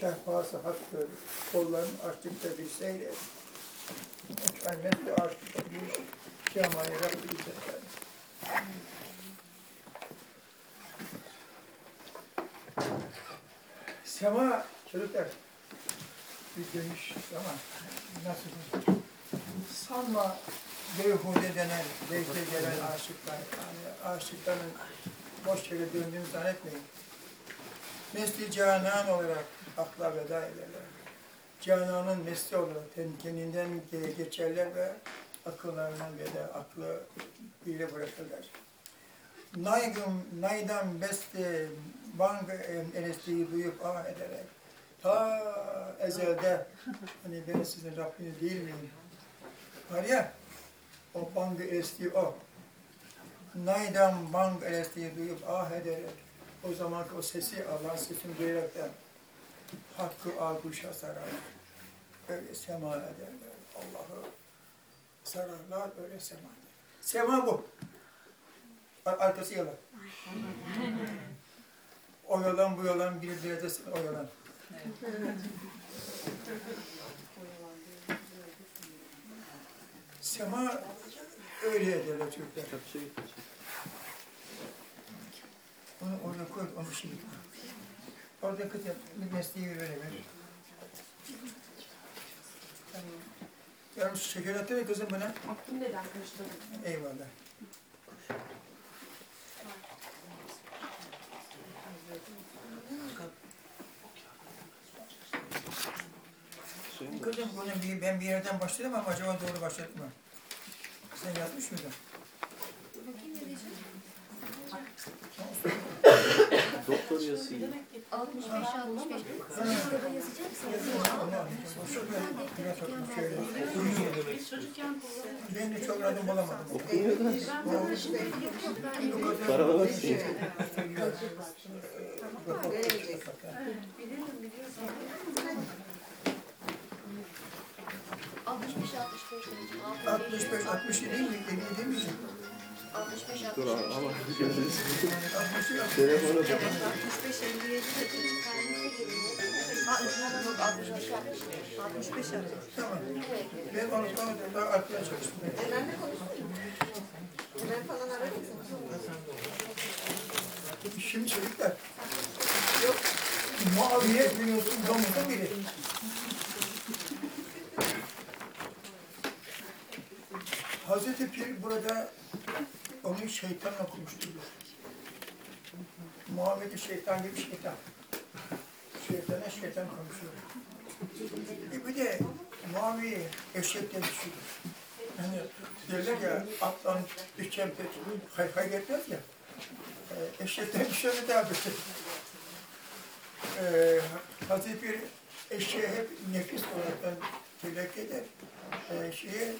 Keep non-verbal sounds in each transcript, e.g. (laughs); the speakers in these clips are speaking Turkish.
Şehpası hakkı kollarını açtıkça bir seyret. Kıymetli açtıkça bir şemayı Rabbi İzzetler. Sema çocuklar bir dönüş ama nasıl sanma beyhude denen zevke gelen aşıklar yani aşıkların boş yere döndüğünü zannetmeyin. Nesli canan olarak akla veda ederler. Cananın nesli olarak kendinden geçerler ve akıllarından veda, aklı bile bırakırlar. Naygım, naydan beste, bang elestiği duyup ah ederek, ta ezelde, (laughs) hani ben sizin Rabbiniz değil miyim? Var ya, o bang elestiği o. Naydan bang elestiği duyup ah ederek, o zamanki o sesi, Allah'ın sesini duyaraktan hakkı aguşa sararlar. Öyle sema ederler. Allah'ı sararlar, öyle sema ederler. Sema bu. Ar- Arkası yalan. (laughs) o yalan bu yalan bir derdesin o yalan. Sema öyle ederler Türkler. Onu orada koy, onu şimdi. Orada kız bir mesleği öyle ver. Yarın şeker attı mı kızım bana? Attım neden karıştırdım? Eyvallah. Kızım bunu bir, ben bir yerden başladım ama acaba doğru başladım mı? Sen yazmış mıydın? Yazıyı. 65 65. Sen burada yazacaksın. Biraz okumuş şöyle. Biz çocukken kullanıyorduk. Ben de çok adım bulamadım. Ben de şimdi Paralar biliyorum biliyorsun. 65 65. 65, 60 değil mi? 50 değil mi? 65 Dur 65. ama ama gözünüzü 60 yok. telefona bak. 65 57 dediğiniz tanesi geliyor. 65 65. 65 Tamam. Evet. Ben onu sonra daha artmaya çalıştım. Benle konuşmayayım. Ben falan ararım. Şimdi çocuklar. Yok. Muaviye biliyorsun domuzun biri. Hazreti Pir burada onu şeytanla konuşturuyor. Muhammed de şeytan gibi şeytan. Şeytana şeytan konuşuyor. E bir de Muaviye eşekten düşüyor. Yani derler ya atlan düşen pek hay hay etmez ya. E, eşekten düşeni daha. E, Hazreti bir eşeğe hep nefis olarak telak eder. E, şeye, e,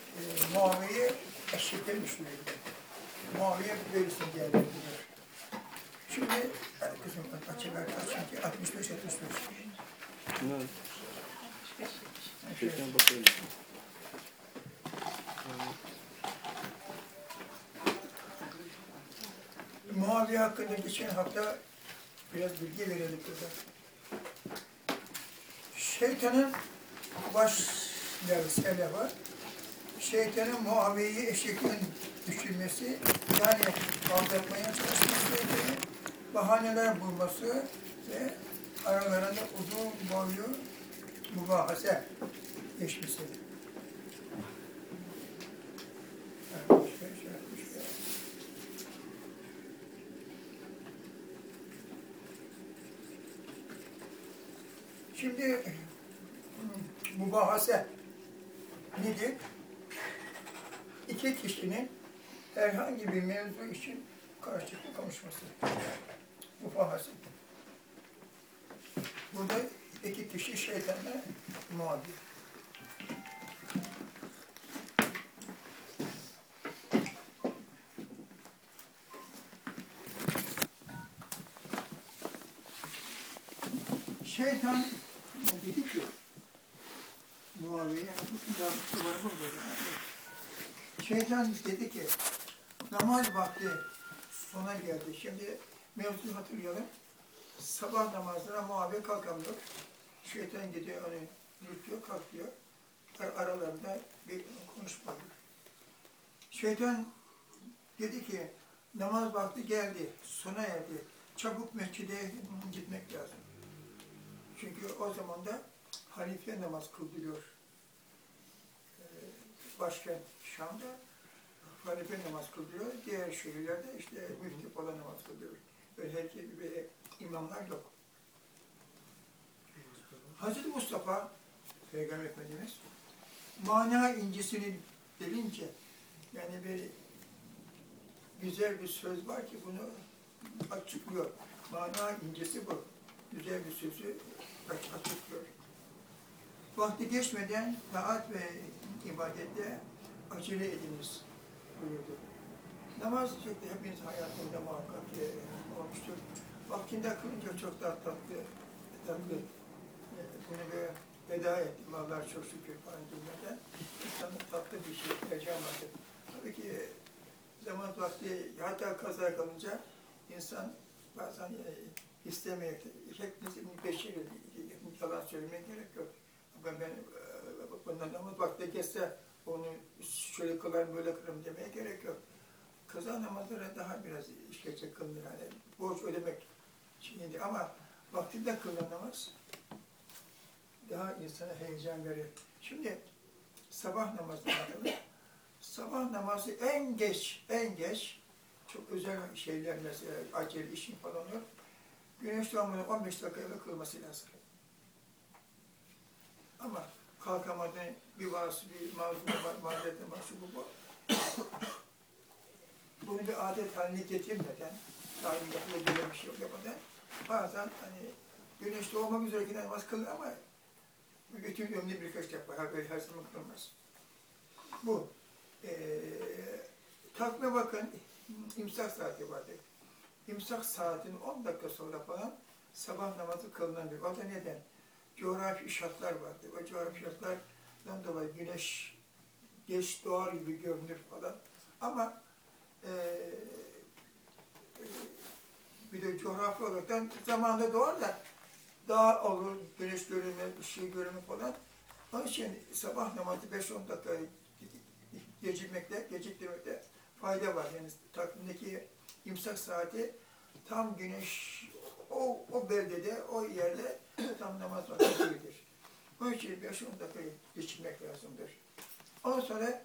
Muaviye eşekten düşürüyor. Muaviye böylesin değerlendiriyor. Şimdi kızım açık açık 65 65. Ne? Şöyle. Çeken bakayım. Muaviye hakkında geçen hafta biraz bilgi verelim burada. Şeytanın baş yarısı var. Şeytanın Muaviye'yi eşekten düşürmesi, yani aldatmaya çalışması, bahaneler bulması ve aralarında uzun boylu mübahase geçmesi. Şimdi mübahase nedir? İki kişinin herhangi bir mevzu için karşılıklı konuşması. Mübahase. Burada iki kişi şeytanla muhabir. Şeytan dedi ki Muaviye Şeytan dedi ki namaz vakti sona geldi. Şimdi mevzuyu hatırlayalım. Sabah namazına Muaviye kalkamıyor. Şeytan gidiyor onu yürütüyor, kalkıyor. Ar- Aralarında bir konuşma. Şeytan dedi ki namaz vakti geldi, sona erdi. Çabuk mescide gitmek lazım. Çünkü o zaman da halife namaz kıldırıyor. Başkent Şam'da halife namaz kıldırıyor. Diğer şehirlerde işte müftü falan namaz. Öyle herkes gibi imamlar yok. Hazreti Mustafa Peygamber Efendimiz mana incisini delince yani bir güzel bir söz var ki bunu açıklıyor. Mana incisi bu. Güzel bir sözü aç- açıklıyor. Vakti geçmeden taat ve ibadette acele ediniz buyurdu. Namaz şekli hepiniz hayatında muhakkak e, olmuştur. Vaktinde kılınca çok daha tatlı, tatlı e, bunu böyle veda ettim. Allah'a çok şükür falan cümleden. İnsanın tatlı bir şey yaşamadı. Tabii ki e, zaman vakti hatta kaza kalınca insan bazen e, istemeyip hepimizin beşir yalan söylemeye gerek yok. Ben, ben bundan namaz vakti geçse onu şöyle kılarım böyle kılarım demeye gerek yok. Kaza namazları daha biraz işkence kılınır. Yani borç ödemek şimdi ama vaktinde kılınan namaz daha insana heyecan verir. Şimdi sabah bakalım. Sabah namazı en geç, en geç çok özel şeyler mesela acele işin falan yok. Güneş doğumunu 15 dakika evvel kılması lazım. Ama kalkamadın, bir varsı, bir mazlum var, var, şu bu bu. Bunu bir adet haline getirmeden, daim göre bir şey yapmadan, bazen hani güneş doğmak üzereyken namaz kılır ama bütün ömrü birkaç defa, her, her zaman kılmaz. Bu. Ee, takvime bakın, imsak saati vardır. İmsak saatinin 10 dakika sonra falan sabah namazı kılınabilir. O da neden? Coğrafi şartlar vardır. O coğrafi şartlardan dolayı güneş geç doğar gibi görünür falan. Ama e, e, bir de coğrafi olarak zamanında doğar da daha olur, güneş görünme, ışığı görünme falan. Onun için sabah namazı 5-10 dakika gecikmekte, geciktirmekte fayda var. Yani takvimdeki imsak saati tam güneş o, o beldede, o yerde tam namaz vaktidir. Onun için 5-10 dakika geçirmek lazımdır. Ondan sonra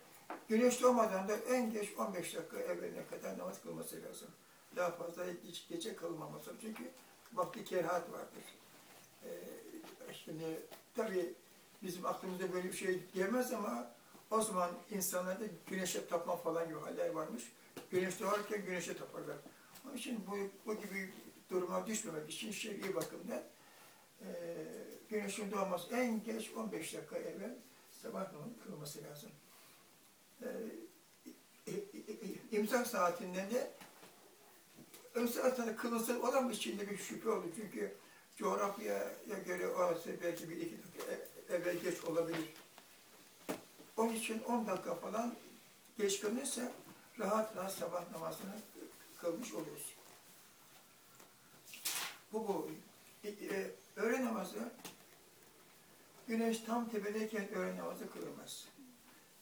güneş doğmadan da en geç 15 dakika evveline kadar namaz kılması lazım. Daha fazla hiç gece kılmaması. Çünkü vakti kerhat vardır. Ee, şimdi tabii bizim aklımıza böyle bir şey gelmez ama o zaman insanlarda güneşe tapma falan gibi haller varmış. Güneş doğarken güneşe taparlar. Onun için bu, bu gibi duruma düşmemek için şer'i bakımdan e, güneşin doğması en geç 15 dakika evvel sabah namazı kılması lazım. E, imsak saatinden de ön saatinde kılınsın olan içinde bir şüphe oldu. Çünkü coğrafyaya göre orası belki bir iki dakika e- evvel geç olabilir. Onun için 10 dakika falan geç kılınırsa rahat rahat sabah namazını kılmış oluyoruz. Bu bu. E, öğle namazı güneş tam tepedeyken öğle namazı kılınmaz.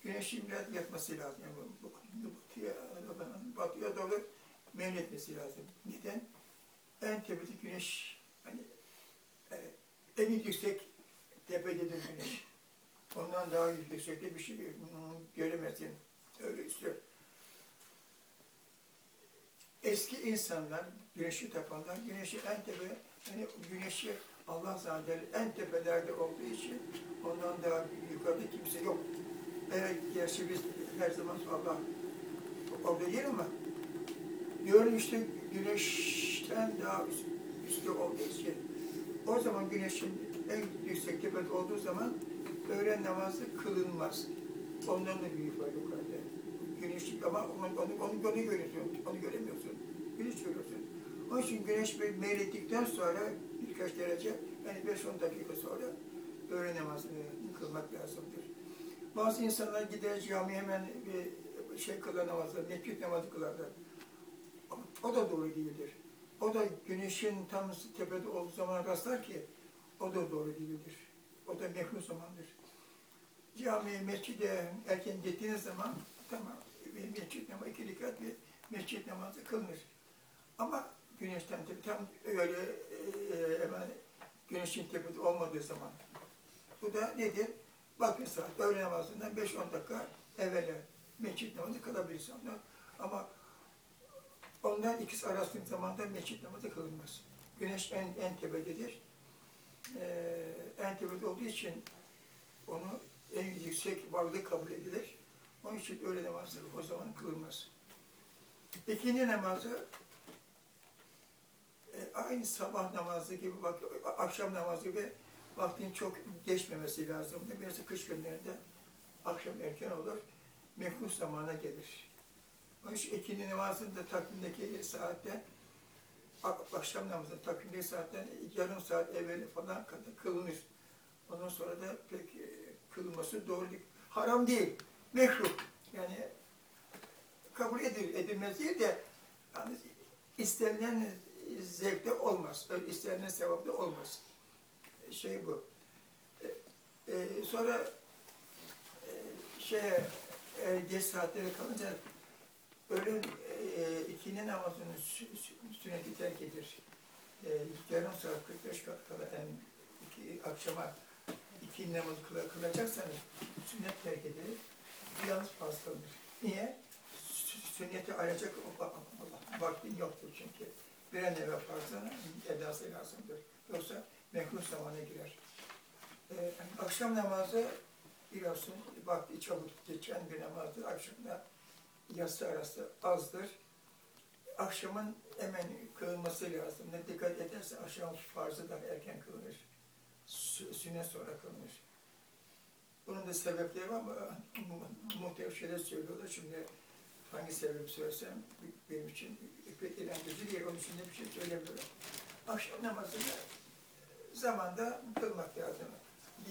Güneşin biraz yatması lazım. Yani bu, batıya, batıya doğru meyletmesi lazım. Neden? En tepede güneş hani e, en yüksek tepededir güneş. Ondan daha yüksekte bir şey göremezsin. Öyle istiyor. Eski insanlar, güneşi tapanlar, güneşi en tepe, yani güneşi Allah zaten en tepelerde olduğu için ondan daha yukarıda kimse yok. Evet, gerçi biz her zaman Allah orada değil ama görünüşte güneşten daha üst, üstte olduğu için o zaman güneşin en yüksek tepede olduğu zaman öğlen namazı kılınmaz. Ondan da büyük var yukarıda. Güneş ama onu, onu, onu, onu görüyorsun, onu göremiyorsun. Güneş görüyorsun. Onun için güneş meylettikten sonra birkaç derece, yani 5-10 dakika sonra öğle namazını kılmak lazımdır. Bazı insanlar gider cami hemen bir şey kılar namazı, mekbit namazı kılarlar. O da doğru değildir. O da güneşin tam tepede olduğu zaman rastlar ki O da doğru değildir. O da mekruh zamandır. Camiye, mescide erken gittiğiniz zaman tamam bir mescit namazı, iki rekat bir mescit namazı kılınır. Ama güneşten tam öyle e, hemen güneşin tepede olmadığı zaman. Bu da nedir? Bakın saat öğle namazından 5-10 dakika evvela mescit namazı kılabilirsin. Ama- ondan ikisi arasındaki zamanda mescit namazı kılınmaz. Güneş en, en tepededir. Ee, en tepede olduğu için onu en yüksek varlık kabul edilir. Onun için öğle namazı o zaman kılınmaz. İkinci namazı e, aynı sabah namazı gibi, bak, akşam namazı gibi vaktin çok geçmemesi lazım. Biraz kış günlerinde akşam erken olur, mekruh zamana gelir. Onun için ikindi namazında takvimdeki saatte, ak- akşam namazının takvimdeki saatten yarım saat evvel falan kadar kılınır. Ondan sonra da pek e, kılınması doğru değil. Haram değil, mekruh. Yani kabul edilir, edilmez değil de yani istenilen zevkte olmaz, öyle istenilen sevapta olmaz. Şey bu. E, e, sonra e, şeye e, geç saatlere kalınca öğlen e, ikindi namazının sü- sü- sünneti terk edir. E, yarım saat 45 kala en iki, akşama ikindi namazı kıla, kılacaksanız sünnet terk edilir. Yalnız farz kılınır. Niye? Sü- Sünneti ayacak vaktin yoktur çünkü. Bir an evvel farzın edası lazımdır. Yoksa mekruh zamana girer. Ee, akşam namazı biliyorsun vakti çabuk geçen bir namazdır. Akşamda yatsı arası azdır. Akşamın hemen kılınması lazım. Ne dikkat ederse akşam farzı da erken kılınır. Sü- Sünnet sonra kılınır. Bunun da sebepleri var ama mu- muhtelif şeyler söylüyorlar. Şimdi hangi sebep söylesem benim için pek eğlenceli değil. Onun için bir şey söylemiyorum. Akşam namazını zamanda kılmak lazım.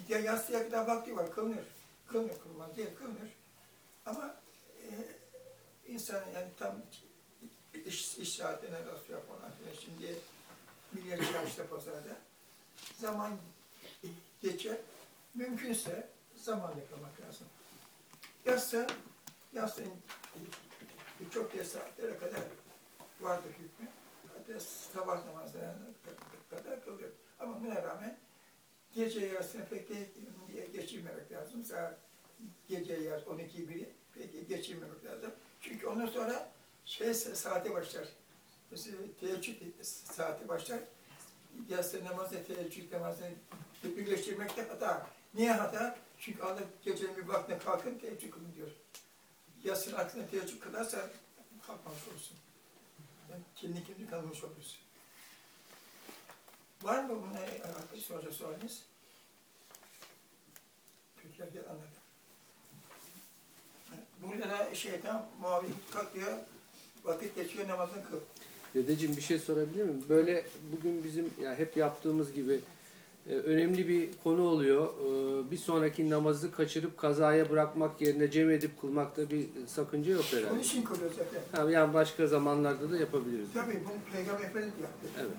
Ya yatsıya kadar vakti var, kılınır. Kılınır, kılmaz değil, kılınır. Ama e, insan yani tam iş, iş saatine rastlıyor falan. Şimdi milyar çarşıda pazarda zaman geçer. Mümkünse zamanla kılmak lazım. Yatsa, yatsın çok geç saatlere kadar vardır hükmü. Hatta sabah namazlarına kadar kılıyor. Ama buna rağmen gece yarısını pek geçirmemek lazım. Saat gece yarısı 12 biri pek geçirmemek lazım. Çünkü ondan sonra şey saati başlar. Mesela teheccüd saati başlar. Yatsı namazı, teheccüd namazını birleştirmekte hata. Niye hata? Çünkü Allah gecenin bir vaktine kalkın teheccüd kılın diyor. Yatsının aksine teheccüd kılarsa kalkmamış olursun. Yani kendi kendine kalmış olursun. Var mı buna arkadaş soracak sorunuz? Peki gel anladım. Burada da şeytan muavin kalkıyor, vakit geçiyor namazını kıl. Dedeciğim bir şey sorabilir miyim? Böyle bugün bizim ya hep yaptığımız gibi önemli bir konu oluyor. E, bir sonraki namazı kaçırıp kazaya bırakmak yerine cem edip kılmakta bir sakınca yok Onun herhalde. için kılıyor zaten. Yani başka zamanlarda da yapabiliriz. Tabii bunu Peygamber Efendimiz yaptı. Evet.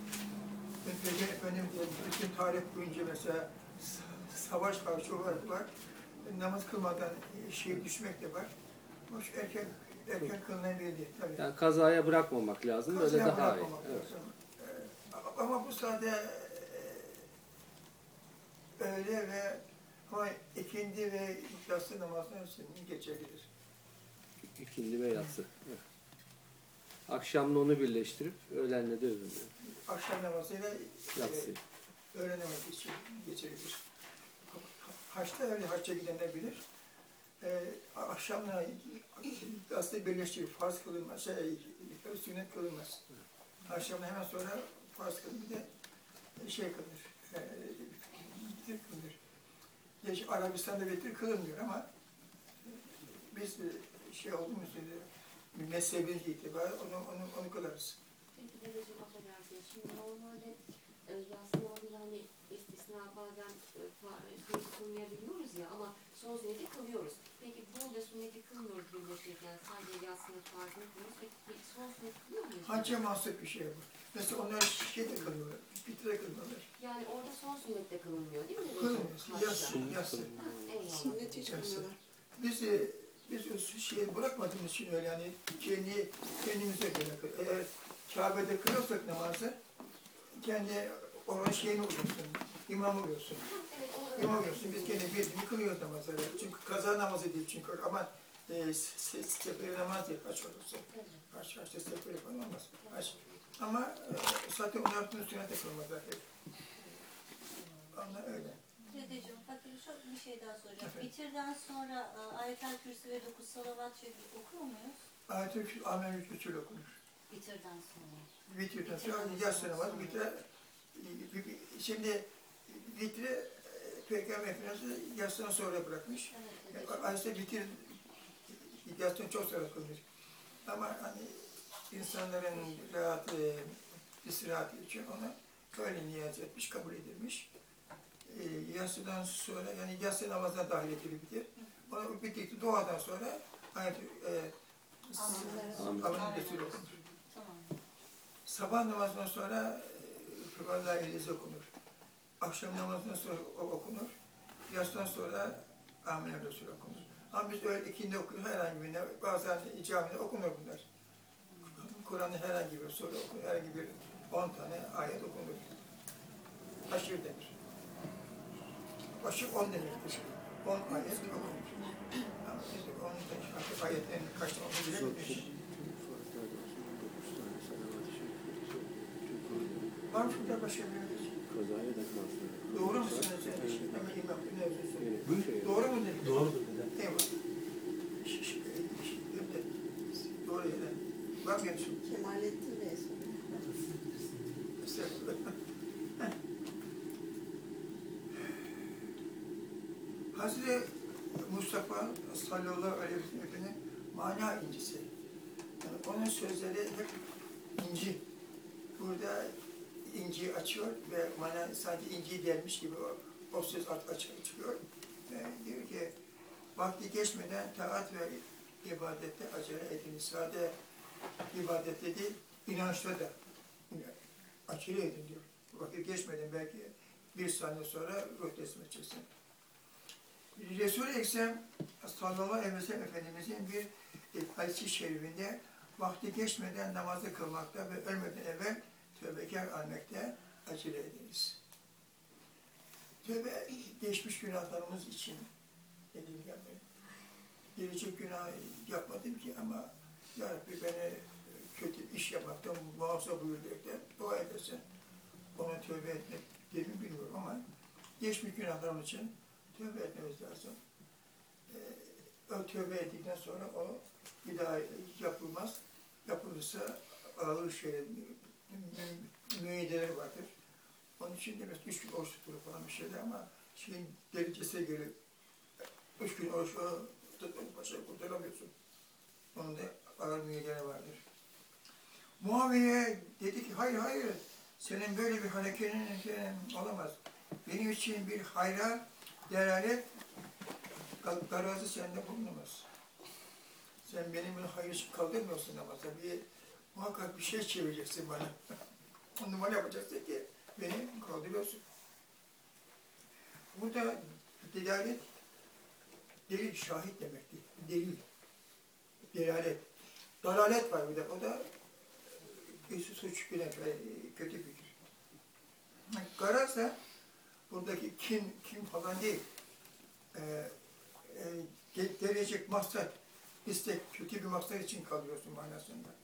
Peygamber Efendimiz bütün tarih boyunca mesela sa- savaş var, şu var. Namaz kılmadan şehir düşmek de var. Hoş erken, erken kılınan biri tabii. Yani kazaya bırakmamak lazım. Böyle Kazaya daha iyi. Evet. lazım. Ee, Ama bu sade e, öğle ve ama ikindi ve yatsı namazının hepsini geçebilir. İkindi ve yatsı. Evet. Akşamla onu birleştirip öğlenle de öbürünü. Akşam namazıyla Yatsı. e, öğle namazı için geçebilir. Haçta öyle haçta gidenler bilir. Ee, akşamla aslında birleştirir. Farz kılınmaz, şey, sünnet kılınmaz. Akşamla hemen sonra farz kılınır, bir de şey kılınır. E, vitir kılınır. Geç Arabistan'da vitir kılınmıyor ama biz e, şey olduğumuz üzere mezhebimiz itibariyle onu, onu, onu kılarız. Peki dedeciğim affedersiniz. Şimdi normalde e, yaslamalarda hani istisna bazen e, e, sünneti kılmayabiliyoruz ya ama son sünneti kılıyoruz. Peki burada sünneti kılmıyoruz birleşirken sadece yatsının farzını kılıyoruz. Peki son sünneti kılıyor muyuz? Hacca mahsup bir şey bu. Mesela onlar şeyde kılıyorlar, bitire kılıyorlar. Yani orada son sünnette kılınmıyor değil mi? Kılmıyor, Haçta. yas, yas. Eyvallah. Sünnet hiç kılmıyorlar. Biz, e, biz o şeyi bırakmadığımız için öyle yani kendi, kendimize göre kıl. Eğer Kabe'de kılıyorsak namazı, kendi oranın şeyini oluyorsun, imam oluyorsun. İmam oluyorsun, biz kendi bildiğini kılıyoruz namazları. Çünkü kaza namazı değil çünkü ama e, se- se- seferi namaz değil, kaç olursa. Kaç kaçta seferi falan olmaz. Kaç. Ama e, zaten onun altında sünnete kılmaz zaten. Onlar öyle. Dedeciğim, bakın şu bir şey daha soracağım. Efendim? Bitirden sonra e, Ayetel Kürsi ve dokuz salavat şekli okur muyuz? Ayet-i Kürsü, Amen Hüsnü okunur. Bitirden sonra. Vitriden sonra yaz namazı vitre şimdi vitre e, Peygamber Efendimiz yasından sonra bırakmış. Evet dedeciğim. Ayrıca vitir yasından çok sonra kılmış. Ama hani insanların rahat, e, istirahatı için ona böyle niyaz etmiş, kabul edilmiş. E, yatsıdan sonra yani yatsı namazına dahil edilebilir. Ona bittikten doğadan sonra ayet e, Amin. Amin Resulü okunur. Sabah namazından sonra Fıkharla Elize okunur. Akşam namazından sonra okunur. Yastan sonra Amin Resul okunur. Ama biz öyle ikindi okuyoruz herhangi birine. Bazen camide okunur bunlar. Kur'an'ın herhangi bir soru okunur. Herhangi bir 10 tane ayet okunur. Aşır denir. Aşır 10 demektir. 10 ayet okunur. Ama biz de 10 artık ayetlerin kaç tane olduğunu bilemeyiz. Mı şurada başka bir Kazaya da kalsın. Doğru mu söylüyorsun? Doğru mu? Doğrudur dedem. Eyvallah. Doğru yere. Mı yanlışım? Kemalettin Bey. Hazreti Mustafa sallallahu aleyhi ve sellem'in mana incisi. Yani onun sözleri hep inci. İnciyi açıyor ve mana sanki inci gelmiş gibi o, o söz aç, açık çıkıyor. Ve diyor ki vakti geçmeden taat ve ibadette acele edin. Sade ibadette değil, inançta da acele edin diyor. Vakit geçmeden belki bir saniye sonra ruh teslim edeceksin. Resul-i Ekrem sallallahu aleyhi ve sellem Efendimizin bir hadisi şerifinde vakti geçmeden namazı kılmakta ve ölmeden evvel tövbekar almakta acele ediniz. Tövbe geçmiş günahlarımız için edilgen benim. Gelecek günah yapmadım ki ama Ya Rabbi beni kötü iş yapmaktan muhafaza buyur dua edersen ona tövbe etmek mi bilmiyorum ama geçmiş günahlarım için tövbe etmemiz lazım. Ee, o tövbe ettikten sonra o bir daha yapılmaz. Yapılırsa ağır şeyler, mü- müeyyideleri vardır. Onun için de üç gün oruç tutulur falan bir şeyler ama şeyin derecesine göre üç gün oruç tutmak başa kurtaramıyorsun. Onun da ağır müeyyideleri vardır. Muaviye dedi ki hayır hayır senin böyle bir hareketin olamaz. Benim için bir hayra delalet ga- garazı sende bulunamaz. Sen benim hayır için kaldırmıyorsun ama tabii muhakkak bir şey çevireceksin bana. (laughs) O numara yapacaksın ki beni kaldırıyorsun. Burada delalet delil, şahit demektir. Delil, delalet. Dalalet var bir de. O da bir suç, güneş ve kötü fikir. Garaz da buradaki kim, kim falan değil. Ee, e, ge- gelecek maksat, istek, kötü bir maksat için kalıyorsun manasında.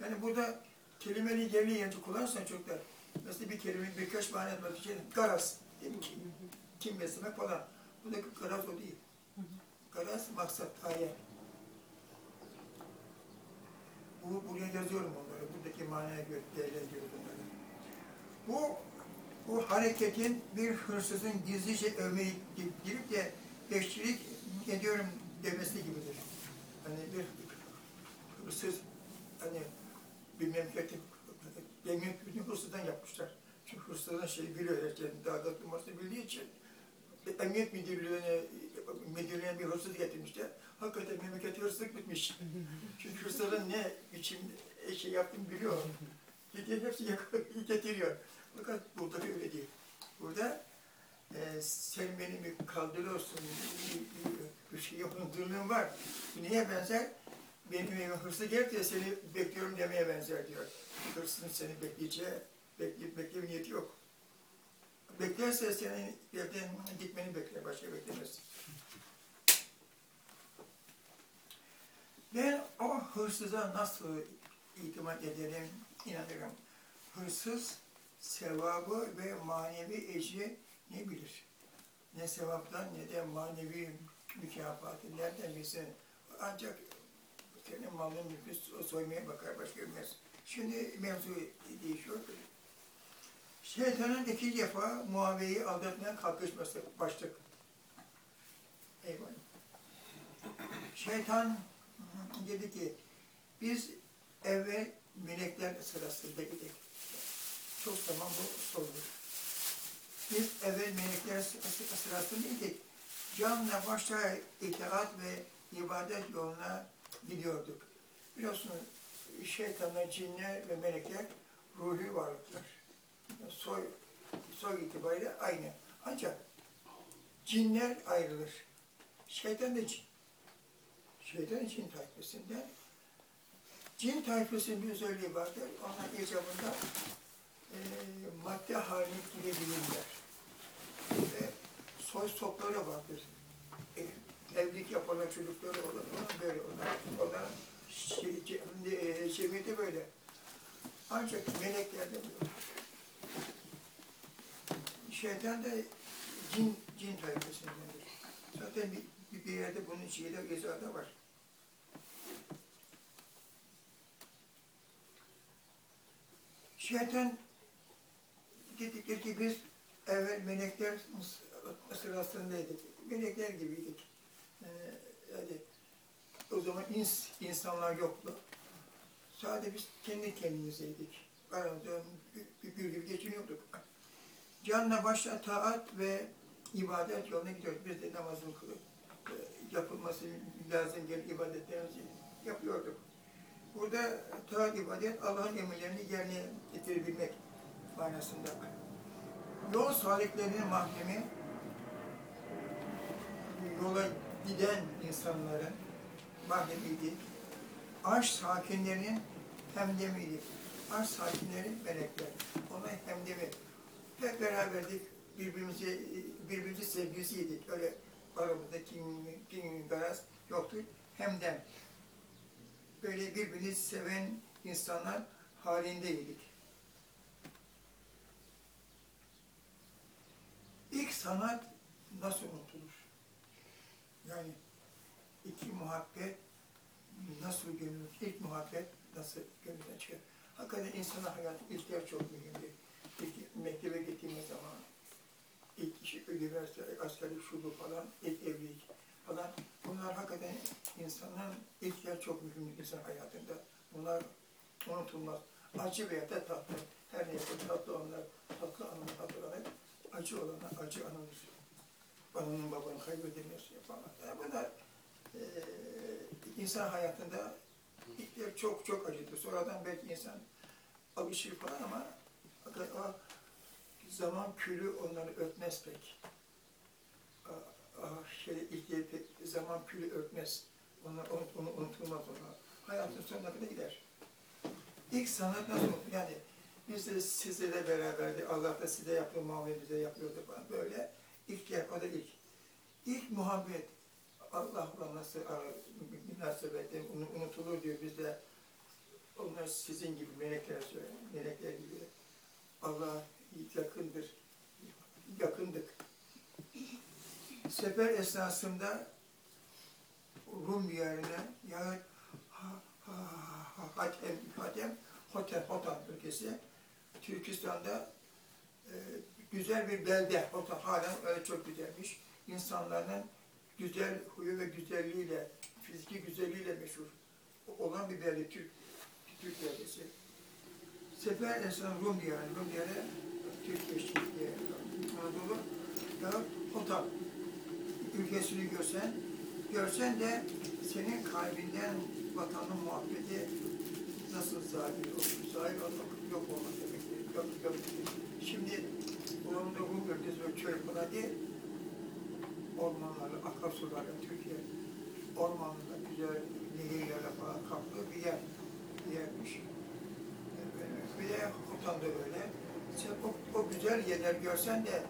Yani burada kelimenin yerli yerince kullanırsan çok da mesela bir kelime birkaç var. Bir şey, garaz, değil mi? Kim, kim beslemek falan. Buradaki garaz o değil. Garaz maksat, ayet. Bu, buraya yazıyorum onları. Buradaki manaya göre değerlendiriyorum onları. Bu, bu hareketin bir hırsızın gizlice övmeyi girip de bekçilik ediyorum demesi gibidir. Hani bir hırsız, hani bir memleketin bütün hırsızdan yapmışlar. Çünkü hırsızın şeyi biliyor, herkes dağda numarası bildiği için emniyet müdürlüğüne, müdürlüğüne bir hırsız getirmişler. Hakikaten memlekette hırsızlık bitmiş. Çünkü hırsızın ne biçim şey yaptığını biliyor. Gidiyor hepsi getiriyor. Fakat burada öyle değil. Burada e, sen beni bir kaldırıyorsun, bir, bir, bir şey yapındığın var. Neye benzer? Benim evime hırslı geldi de seni bekliyorum demeye benzer diyor. Hırsızın seni bekleyeceği, bekle, bekleme niyeti yok. Beklerse senin evden gitmeni bekler, başka beklemez. Ben o hırsıza nasıl itimat ederim, inanırım. Hırsız sevabı ve manevi ecri ne bilir? Ne sevaptan ne de manevi mükafatı nereden bilsin? Ancak senin malın mülkü soymaya bakar, başka bilmez. Şimdi mevzu değişiyor. Şeytanın iki defa Muaviye'yi aldatmaya kalkışması başlık. Eyvallah. Şeytan dedi ki biz evvel melekler sırasında idik. Çok zaman bu sorulur. Biz evvel melekler sırası- sırasında idik. Canla başla itaat ve ibadet yoluna gidiyorduk. Biliyorsunuz şeytanlar, cinler ve melekler ruhi varlıklar. Soy, soy itibariyle aynı. Ancak cinler ayrılır. Şeytan da cin. Şeytan cin tayfasından. Cin tayfasının bir özelliği vardır. Onlar icabında e, madde haline girebilirler. Ve soy sopları vardır. Evlilik yapanlar çocukları olur. Onlar böyle ce- e, cemiyeti böyle. Ancak meleklerde böyle. Şeytan da cin, cin tayfasındandır. Zaten bir, bir yerde bunun şeyde izahı var. Şeytan dedikleri ki biz evvel melekler sırasındaydık. Melekler gibiydik. Ee, yani o zaman ins, insanlar yoktu. Sadece biz kendi kendimizeydik. Aramızda bir, bir gibi geçiniyorduk. Canla başla taat ve ibadet yoluna gidiyoruz. Biz de namazın kılıp e, yapılması lazım gelen ibadetlerimizi yapıyorduk. Burada taat ibadet Allah'ın emirlerini yerine getirebilmek manasında. Yol saliklerinin mahremi yola giden insanların mahremiydi. Arş sakinlerinin hemdemiydi. Arş sakinleri melekler. Onlar hemdemi. Hep beraberdik. Birbirimize, birbirimizi sevgisiydik. Öyle aramızda kim, kim garaz yoktu. Hemdem. Böyle birbirini seven insanlar halindeydik. İlk sanat nasıl unutulur? Yani iki muhabbet nasıl gönül, ilk muhabbet nasıl gönülden çıkar? Hakikaten insana hayat ilkler çok mühimdir. İlk mektebe gittiğimiz zaman, ilk işi, üniversite, askerlik, şu bu falan, ilk evlilik falan. Bunlar hakikaten insanın ilkler çok mühimdir insan hayatında. Bunlar unutulmaz. Acı veya da tatlı. Her neyse tatlı olanlar, tatlı anını hatırlanır. Acı olana acı anılır. Ananın babanın kaybedilmesi falan. Yani bunlar eee insan hayatında ilkler çok çok acıdır. Sonradan belki insan alışır falan ama o zaman külü onları örtmez pek. A- a- Şey, ilkleri zaman külü örtmez. Onlar onu unutulmaz onlar. Hayatın sonuna kadar gider. İlk sanat nasıl? Yani biz de sizle beraberdi. Allah da size yaptığı muamele bize yapıyordu falan. Böyle ilk yer, o da ilk. İlk muhabbet Allah'la nasıl münasebette unutulur diyor bizde. Onlar sizin gibi melekler söylüyor. Melekler gibi. Allah yakındır. Yakındık. Sefer esnasında Rum diyarına yahut Ha- Ha- Hatem, Hatem, Hotem, Hotam ülkesi Türkistan'da e, güzel bir belde. Hotam halen öyle çok güzelmiş. İnsanların güzel huyu ve güzelliğiyle, fiziki güzelliğiyle meşhur olan bir belde Türk, Türk beldesi. Sefer esnasında Rum diyarı, Rum diyarı Türkiye şimdi Anadolu ya Hotam ülkesini görsen, görsen de senin kalbinden vatanın muhabbeti nasıl zahir olur? Zahir olmak yok olmak demektir. Yok, yok. Şimdi bulunduğu bu bölgesi ve çöl falan değil, ormanlarla, akarsularla, Türkiye ormanla, güzel nehirlerle falan kaplı bir yer, bir yermiş. Ee, Bir de Hutan da öyle. Sen o, o güzel yerler görsen de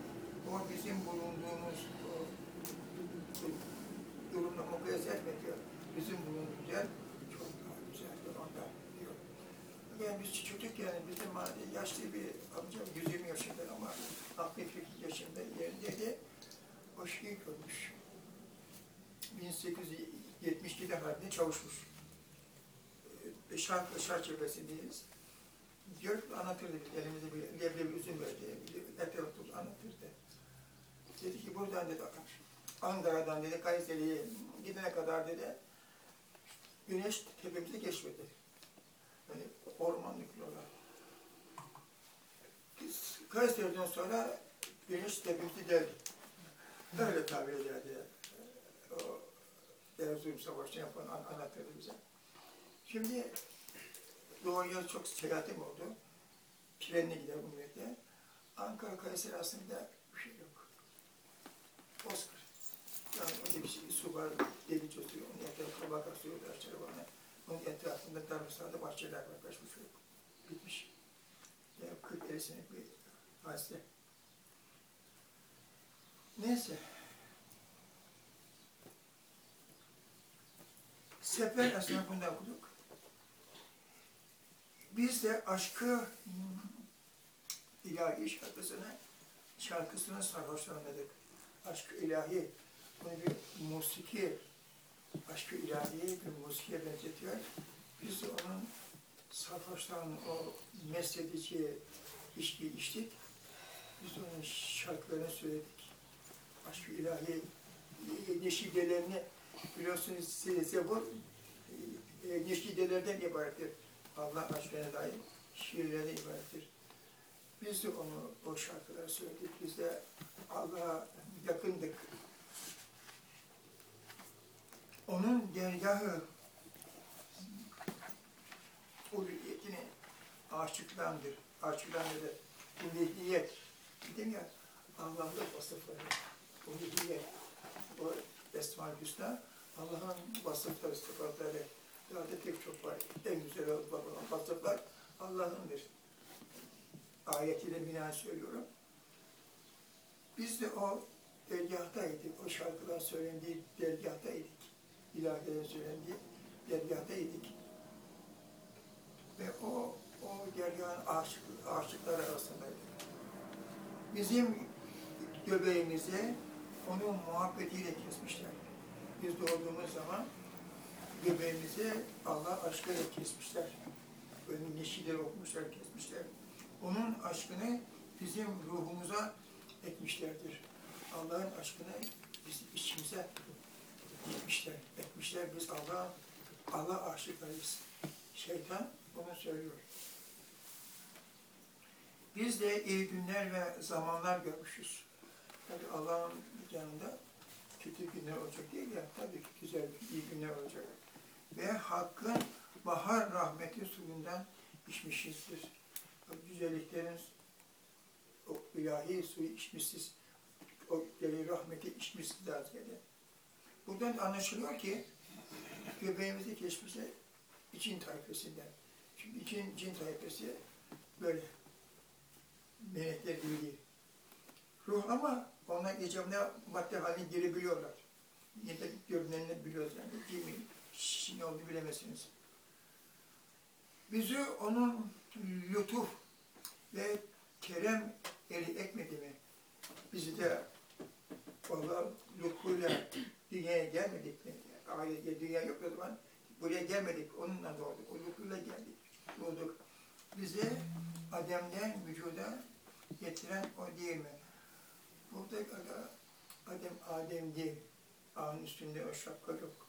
o bizim bulunduğumuz o, durumla mukayese etmiyor. Bizim bulunduğumuz yer çok daha güzeldir ondan diyor. Yani biz çocuk yani bizim hani yaşlı bir amcam 120 yaşında ama 62 yaşında yerindeydi. O şeyi görmüş. 1872'de halinde çavuşmuş. Ee, Şark, şark çevresindeyiz. Diyor anlatırdı, elimizde bir leblebi üzüm verdi, etrafı anlatırdı. Dedi ki buradan dedi Ankara'dan dedi Kayseri'ye gidene kadar dedi güneş tepemizi geçmedi. Yani ormanlık yollar. Biz Kayseri'den sonra güneş tepemizi deldi. Öyle tabir ederdi. O Erzurum Savaşı'nı yapan an- anlatırdı bize. Şimdi doğuya çok seyahatim oldu. Trenle gider millete. Ankara Kayseri aslında bir şey yok. Bozkır. Yani öyle bir şey, su var, deli çözüyor, bakar suyu da açar bana. Onun etrafında darbe bahçeler var, kaç buçuk yok. Bitmiş. Yani 40 senelik bir hadise. Neyse. Sefer esnafında okuduk. Biz de aşkı ilahi şarkısını şarkısını sarhoşlanmadık. Aşkı ilahi. Bunu bir musiki, aşkı ilahi bir musikiye benzetiyor. Biz de onun sarhoşlan, o mesledici içki içtik. Biz onun şarkılarını söyledik. Aşkı ilahi e, neşidelerini biliyorsunuz size Zebur e, neşidelerden ibarettir. Allah aşkına dair şiirlerden ibarettir. Biz de onu, o şarkıları söyledik. Biz de Allah'a yakındık. Onun dergahı ulviyetini aşıklandır. Aşıklandır. Uluhiyet. Dedim ya, Allah'ın vasıfları. Uluhiyet. O Esma-ül Hüsna, Allah'ın vasıfları, sıfatları. Daha da pek çok var. En güzel olan vasıflar Allah'ındır. Ayetiyle binaen söylüyorum. Biz de o dergahtaydık, o şarkılar söylendiği dergahtaydık. İlahilerin söylendiği dergahtaydık. Ve o, o dergahın aşık, aşıklar arasındaydık. Bizim göbeğimizi onun muhabbetiyle kesmişler. Biz doğduğumuz zaman göbeğimizi Allah aşkıyla kesmişler. Böyle neşileri okumuşlar, kesmişler. Onun aşkını bizim ruhumuza etmişlerdir. Allah'ın aşkını biz içimize etmişler, etmişler. Biz Allah Allah aşıklarıyız. Şeytan bunu söylüyor. Biz de iyi günler ve zamanlar görmüşüz. Tabi Allah'ın yanında kötü günler olacak değil ya, tabii ki güzel, iyi günler olacak. Ve Hakk'ın bahar rahmeti suyundan içmişizdir. O güzelliklerin o ilahi suyu içmişiz. O rahmeti daha ziyade. Buradan anlaşılıyor ki göbeğimizi geçmişe için tayfesinden. Çünkü için cin tayfesi böyle melekler gibi değil. Ruh ama onlar icabına madde haline girebiliyorlar. Yine görünenini biliyoruz yani. Değil mi? Şimdi oldu bilemezsiniz. Bizi onun lütuf ve kerem eli ekmedi mi? Bizi de valla lütfuyla dünyaya gelmedik mi? Aile, dünya yok o zaman. Buraya gelmedik, onunla doğduk. O lütfuyla geldik, doğduk. Bizi Adem'den vücuda getiren o değil mi? Burada Adem, Adem değil. Ağın üstünde o şapka yok.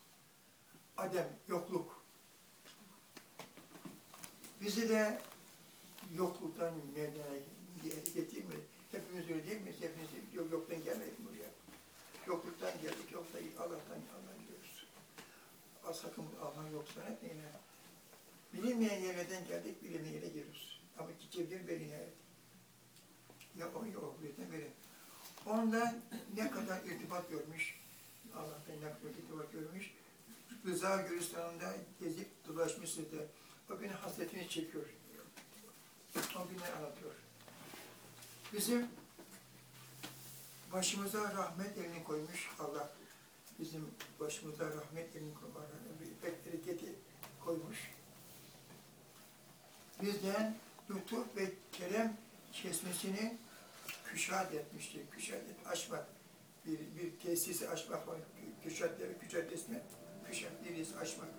Adem, yokluk. Bizi de yokluktan meydana getirmedi. Hepimiz öyle değil miyiz? Hepimiz yok, yoktan gelmedik buraya. Yokluktan geldik, yoksa Allah'tan Allah'tan gidiyoruz. Az sakın Allah yoksa etmeyin. ha. Bilinmeyen yerlerden geldik, bilinmeyen yere giriyoruz. Ama gidebilir beline. Ya o ya o birden biri. Ondan ne kadar irtibat görmüş, Allah'tan ne kadar irtibat görmüş, Rıza Gülistan'da gezip dolaşmıştı da o gün hasretini çekiyor. O günleri anlatıyor. Bizim başımıza rahmet elini koymuş Allah. Bizim başımıza rahmet elini koymuş. Pek bereketi koymuş. Bizden lütuf ve kerem kesmesini küşat etmiştir. Küşat et, açmak. Bir, bir tesisi açmak var. Küşat demek, küşat esme. Küşat deniz açmak.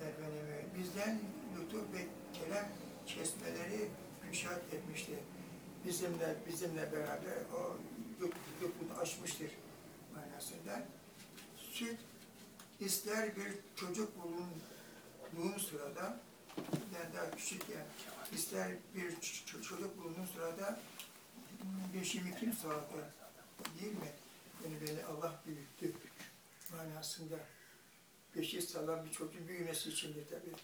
Efendim, bizden lütuf ve kerem kesmeleri küşat etmiştir. Bizimle, bizimle beraber o lütfunu açmıştır manasında. Süt ister bir çocuk bulunduğun sırada, yani daha küçükken, ister bir çocuk bulunduğun sırada beşimi kim sağladı değil mi? Yani beni Allah büyüttü manasında. Beşi sağlam bir çocuğun büyümesi içindir tabii.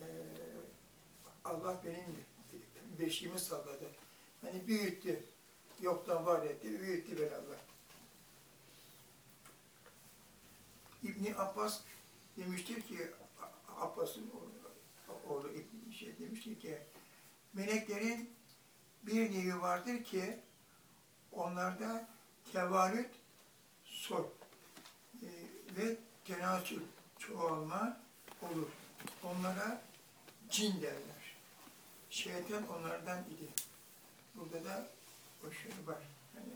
Ee, Allah benim beşiğimi salladı. Yani büyüttü. Yoktan var etti, büyüttü Allah. İbni Abbas demiştir ki, Abbas'ın oğlu İbni şey demiştir ki, meleklerin bir nevi vardır ki, onlarda tevalüt, soy e, ve tenasül, çoğalma olur. Onlara cin derler. Şeytan onlardan idi. Burada da o şey var. Yani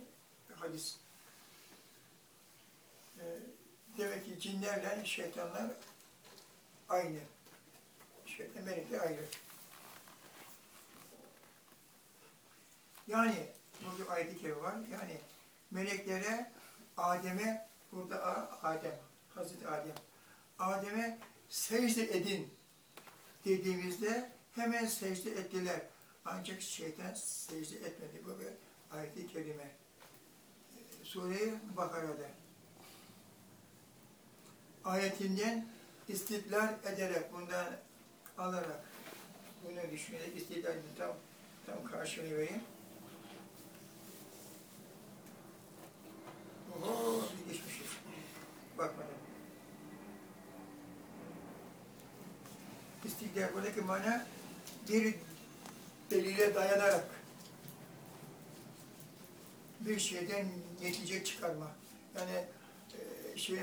hadis. Ee, demek ki cinlerle şeytanlar aynı. Şeytan melekler ayrı. Yani burada ayet-i var. Yani meleklere Adem'e burada Adem, Hazreti Adem. Adem'e secde edin dediğimizde hemen secde ettiler. Ancak şeytan secde etmedi. Bu bir ayet-i kerime. Sure-i Bakara'da. Ayetinden istidlal ederek, bundan alarak, bunu düşünerek istidlalini tam, tam karşılığını vereyim. Oho, geçmişiz. Bakmadan. İstiklal buradaki mana bir delile dayanarak bir şeyden netice çıkarma. Yani e, şey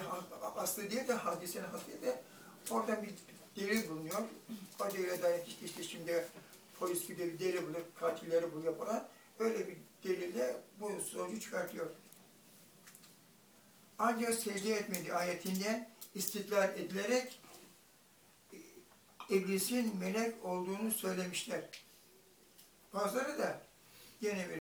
aslı değil de hadisenin aslı de oradan bir delil bulunuyor. O delile dayanak işte, işte şimdi polis gidiyor bir delil bulur, katilleri buluyor falan. Öyle bir delille bu sonucu çıkartıyor. Ancak secde etmedi ayetinden istiklal edilerek e, iblisin melek olduğunu söylemişler. Bazıları da gene bir